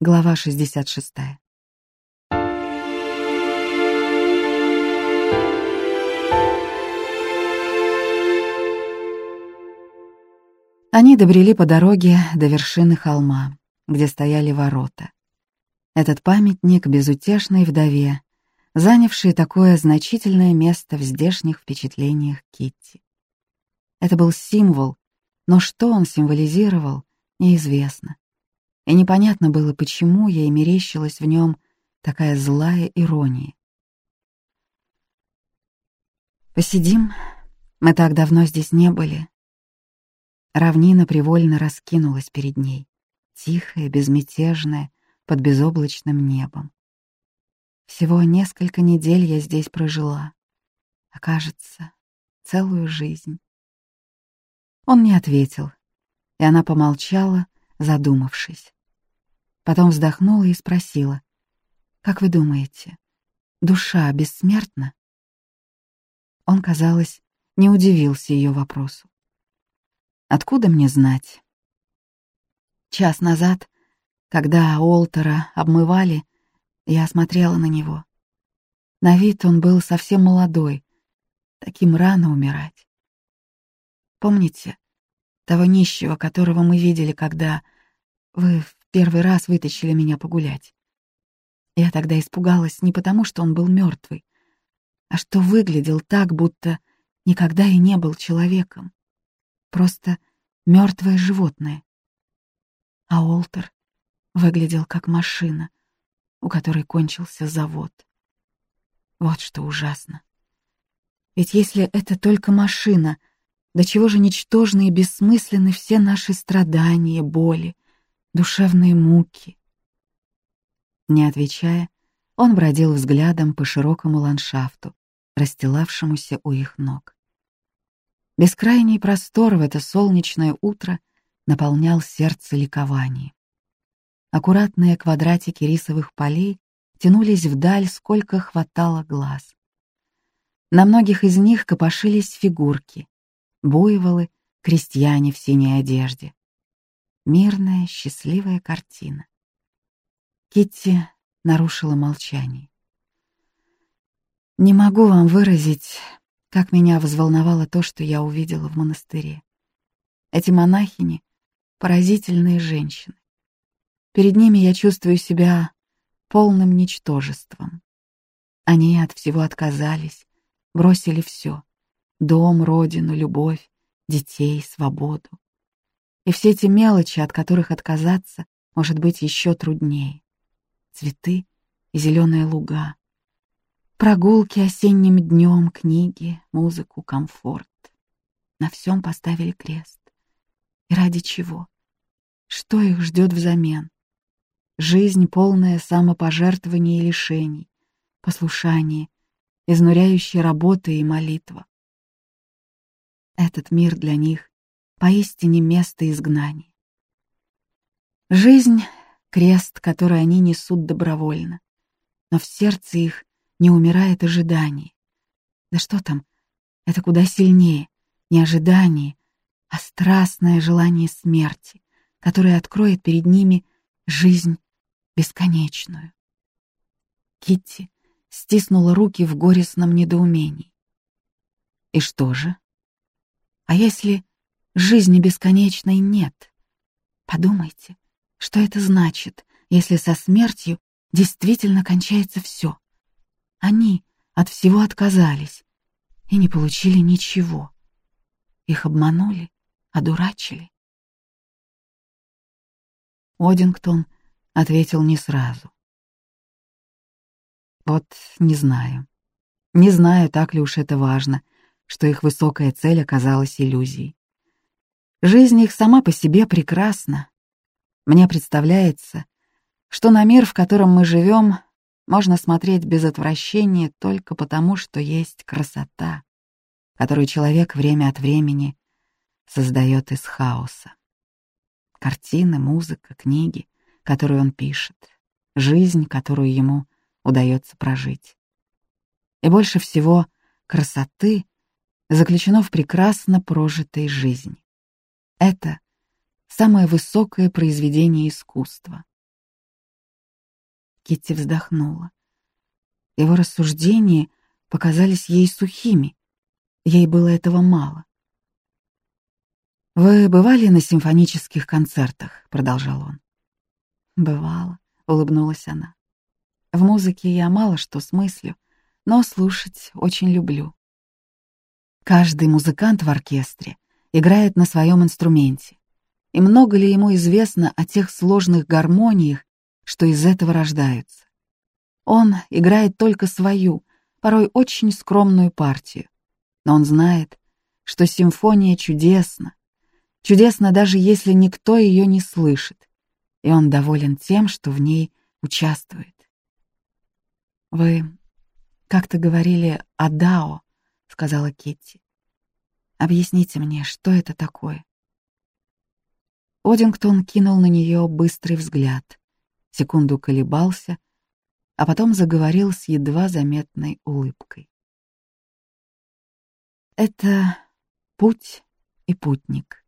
Глава 66. Они добрели по дороге до вершины холма, где стояли ворота. Этот памятник безутешной вдове, занявший такое значительное место в здешних впечатлениях Китти. Это был символ, но что он символизировал, неизвестно и непонятно было, почему ей мерещилась в нем такая злая ирония. «Посидим? Мы так давно здесь не были». Равнина привольно раскинулась перед ней, тихая, безмятежная, под безоблачным небом. Всего несколько недель я здесь прожила, а кажется, целую жизнь. Он не ответил, и она помолчала, задумавшись. Потом вздохнула и спросила. «Как вы думаете, душа бессмертна?» Он, казалось, не удивился ее вопросу. «Откуда мне знать?» Час назад, когда Олтера обмывали, я смотрела на него. На вид он был совсем молодой, таким рано умирать. Помните того нищего, которого мы видели, когда вы первый раз вытащили меня погулять. Я тогда испугалась не потому, что он был мертвый, а что выглядел так, будто никогда и не был человеком. Просто мертвое животное. А Олтер выглядел как машина, у которой кончился завод. Вот что ужасно. Ведь если это только машина, до чего же ничтожны и бессмысленны все наши страдания, боли, душевные муки. Не отвечая, он бродил взглядом по широкому ландшафту, расстилавшемуся у их ног. Бескрайний простор в это солнечное утро наполнял сердце ликованием. Аккуратные квадратики рисовых полей тянулись вдаль, сколько хватало глаз. На многих из них копошились фигурки, буйволы, крестьяне в синей одежде. Мирная, счастливая картина. Китти нарушила молчание. Не могу вам выразить, как меня взволновало то, что я увидела в монастыре. Эти монахини — поразительные женщины. Перед ними я чувствую себя полным ничтожеством. Они от всего отказались, бросили все — дом, родину, любовь, детей, свободу. И все эти мелочи, от которых отказаться, может быть еще труднее. Цветы и зеленые луга. Прогулки осенним днем, книги, музыку, комфорт. На всем поставили крест. И ради чего? Что их ждет взамен? Жизнь, полная самопожертвований и лишений, послушание, изнуряющая работа и молитва. Этот мир для них поистине место изгнания. Жизнь — крест, который они несут добровольно, но в сердце их не умирает ожидание. Да что там, это куда сильнее, не ожидание, а страстное желание смерти, которое откроет перед ними жизнь бесконечную. Китти стиснула руки в горестном недоумении. И что же? А если Жизни бесконечной нет. Подумайте, что это значит, если со смертью действительно кончается все. Они от всего отказались и не получили ничего. Их обманули, одурачили. Одингтон ответил не сразу. Вот не знаю. Не знаю, так ли уж это важно, что их высокая цель оказалась иллюзией. Жизнь их сама по себе прекрасна. Мне представляется, что на мир, в котором мы живем, можно смотреть без отвращения только потому, что есть красота, которую человек время от времени создает из хаоса. Картины, музыка, книги, которые он пишет, жизнь, которую ему удается прожить. И больше всего красоты заключено в прекрасно прожитой жизни. Это самое высокое произведение искусства. Китти вздохнула. Его рассуждения показались ей сухими. Ей было этого мало. «Вы бывали на симфонических концертах?» — продолжал он. «Бывало», — улыбнулась она. «В музыке я мало что смыслю, но слушать очень люблю. Каждый музыкант в оркестре играет на своем инструменте. И много ли ему известно о тех сложных гармониях, что из этого рождаются? Он играет только свою, порой очень скромную партию. Но он знает, что симфония чудесна, Чудесно, даже если никто ее не слышит, и он доволен тем, что в ней участвует. «Вы как-то говорили о Дао», — сказала Китти. «Объясните мне, что это такое?» Одингтон кинул на нее быстрый взгляд, секунду колебался, а потом заговорил с едва заметной улыбкой. «Это путь и путник.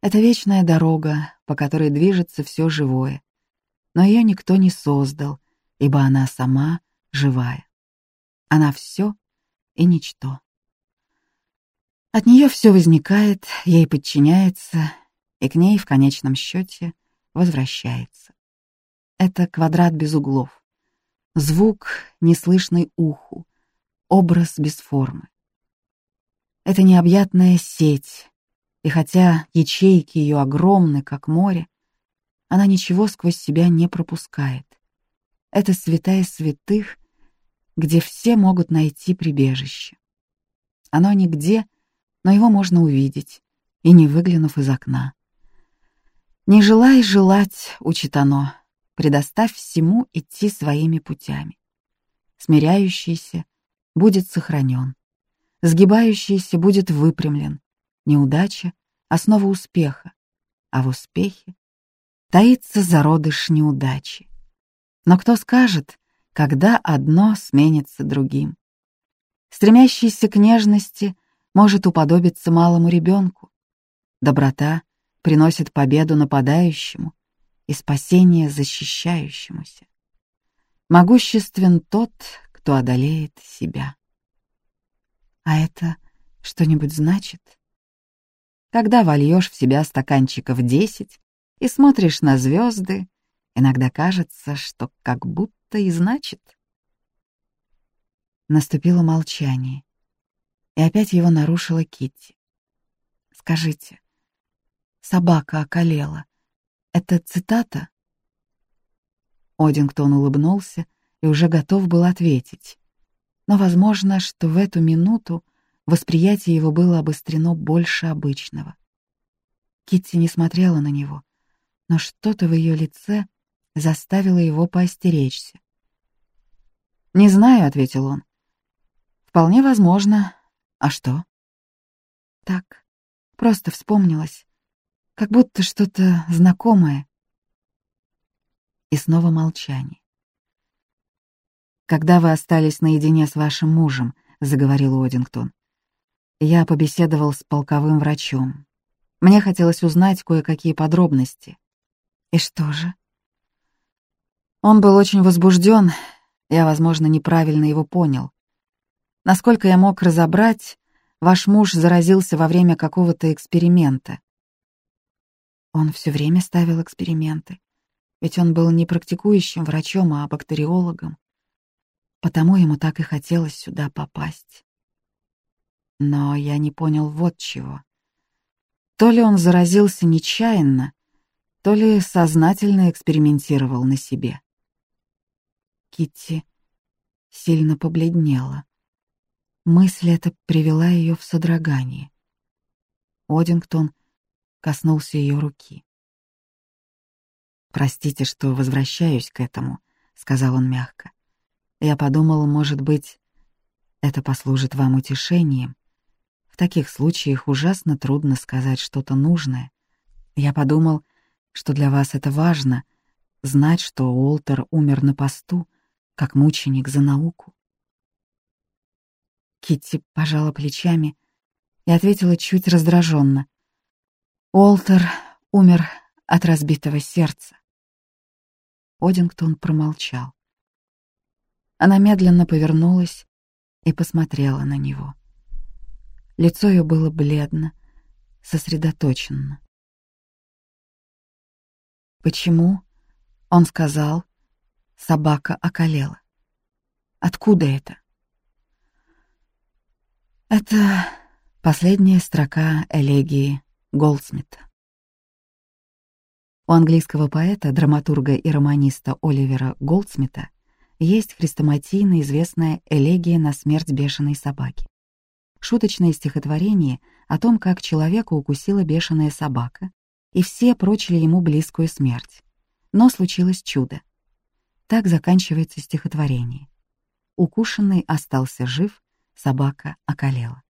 Это вечная дорога, по которой движется все живое. Но ее никто не создал, ибо она сама живая. Она все и ничто. От нее все возникает, ей подчиняется, и к ней в конечном счете возвращается. Это квадрат без углов, звук, неслышный уху, образ без формы. Это необъятная сеть, и хотя ячейки ее огромны, как море, она ничего сквозь себя не пропускает. Это святая святых, где все могут найти прибежище. Оно нигде, но его можно увидеть, и не выглянув из окна. «Не желай желать», — учит оно, — «предоставь всему идти своими путями. Смиряющийся будет сохранен, сгибающийся будет выпрямлен, Неудача — основа успеха, а в успехе таится зародыш неудачи. Но кто скажет, когда одно сменится другим? Стремящийся к нежности может уподобиться малому ребенку. Доброта приносит победу нападающему и спасение защищающемуся. Могуществен тот, кто одолеет себя. А это что-нибудь значит? Когда вольешь в себя стаканчиков десять и смотришь на звезды, иногда кажется, что как будто и значит. Наступило молчание, и опять его нарушила Китти. «Скажите, собака околела. Это цитата?» Одингтон улыбнулся и уже готов был ответить. Но возможно, что в эту минуту Восприятие его было обострено больше обычного. Китти не смотрела на него, но что-то в ее лице заставило его поостеречься. «Не знаю», — ответил он. «Вполне возможно. А что?» «Так, просто вспомнилось, как будто что-то знакомое». И снова молчание. «Когда вы остались наедине с вашим мужем», — заговорил Одингтон, я побеседовал с полковым врачом. Мне хотелось узнать кое-какие подробности. И что же? Он был очень возбужден, я, возможно, неправильно его понял. Насколько я мог разобрать, ваш муж заразился во время какого-то эксперимента. Он все время ставил эксперименты, ведь он был не практикующим врачом, а бактериологом. Потому ему так и хотелось сюда попасть. Но я не понял вот чего. То ли он заразился нечаянно, то ли сознательно экспериментировал на себе. Китти сильно побледнела. Мысль эта привела ее в содрогание. Одингтон коснулся ее руки. «Простите, что возвращаюсь к этому», — сказал он мягко. «Я подумал, может быть, это послужит вам утешением. В таких случаях ужасно трудно сказать что-то нужное. Я подумал, что для вас это важно — знать, что Уолтер умер на посту, как мученик за науку. Китти пожала плечами и ответила чуть раздраженно. Уолтер умер от разбитого сердца. Одингтон промолчал. Она медленно повернулась и посмотрела на него. Лицо ее было бледно, сосредоточенно. Почему, он сказал, собака околела? Откуда это? Это последняя строка элегии Голдсмита. У английского поэта, драматурга и романиста Оливера Голдсмита есть хрестоматийно известная элегия на смерть бешеной собаки. Шуточное стихотворение о том, как человека укусила бешеная собака, и все прочили ему близкую смерть. Но случилось чудо. Так заканчивается стихотворение. Укушенный остался жив, собака околела.